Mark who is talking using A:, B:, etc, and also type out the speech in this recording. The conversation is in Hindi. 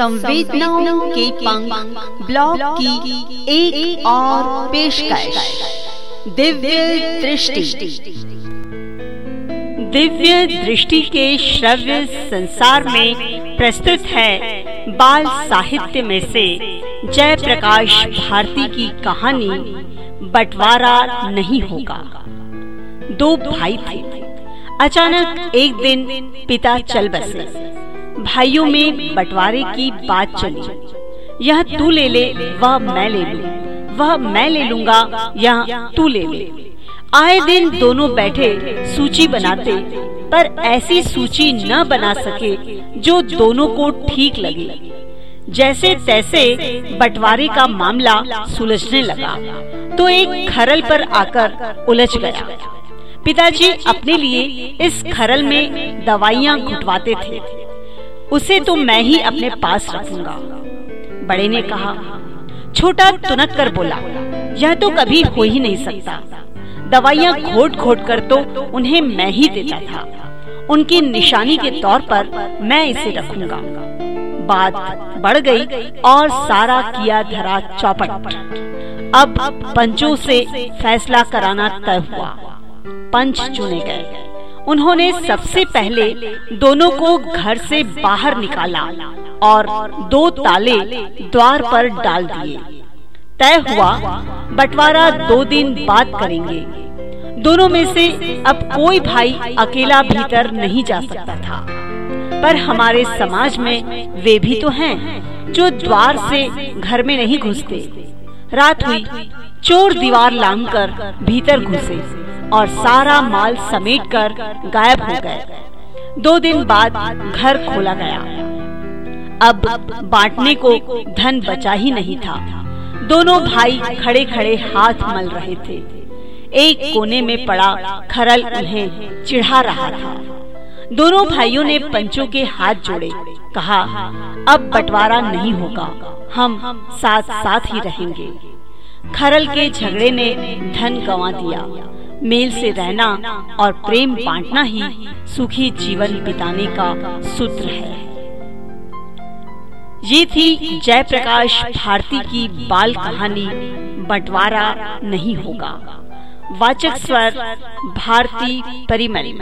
A: संवेदनाओं के पंख ब्लॉग की एक, एक और पेशकश। दिव्य दृष्टि। दिव्य दृष्टि के श्रव्य संसार में प्रस्तुत है बाल साहित्य में से जय प्रकाश भारती की कहानी बंटवारा नहीं होगा। दो भाई थे। अचानक एक दिन पिता चल बसे। भाइयों में बंटवारे की बात चली। यह तू ले ले, वह मैं ले लू। वह मैं ले लूँगा यह तू ले ले। आए दिन दोनों बैठे, सूची बनाते, पर ऐसी सूची न बना सके, जो दोनों को ठीक लगे। जैसे तैसे बंटवारे का मामला सुलझने लगा तो एक खरल पर आकर उलझ गया। पिताजी अपने लिए इस खरल में दवाइयाँ घुटवाते थे। उसे तो मैं ही अपने पास रखूँगा। बड़े ने कहा छोटा तुनक कर बोला। यह तो कभी हो ही नहीं सकता। दवाइयाँ घोट घोट कर तो उन्हें मैं ही देता था। उनकी निशानी के तौर पर मैं इसे रखूँगा। बात बढ़ गई और सारा किया धरा चौपट। अब पंचों से फैसला कराना तय हुआ। पंच चुने गए। उन्होंने सबसे पहले दोनों को घर से बाहर निकाला और दो ताले द्वार पर डाल दिए। तय हुआ, बंटवारा दो दिन बाद करेंगे। दोनों में से अब कोई भाई अकेला भीतर नहीं जा सकता था। पर हमारे समाज में वे भी तो हैं, जो द्वार से घर में नहीं घुसते। रात हुई, चोर दीवार लांघकर भीतर घुसे। और सारा माल समेटकर गायब हो गए। दो दिन बाद घर खोला गया। अब बांटने को धन बचा ही नहीं था। दोनों भाई खड़े खड़े हाथ मल रहे थे। एक कोने में पड़ा खरल उन्हें चिढ़ा रहा था। दोनों भाइयों ने पंचों के हाथ जोड़े। कहा, अब बंटवारा नहीं होगा। हम साथ साथ ही रहेंगे। खरल के झगड़े ने धन गंवा दिया। मेल से रहना और प्रेम बांटना ही सुखी जीवन बिताने का सूत्र है। ये थी जयप्रकाश भारती की बाल कहानी, बंटवारा नहीं होगा। वाचक स्वर, भारती परिमरी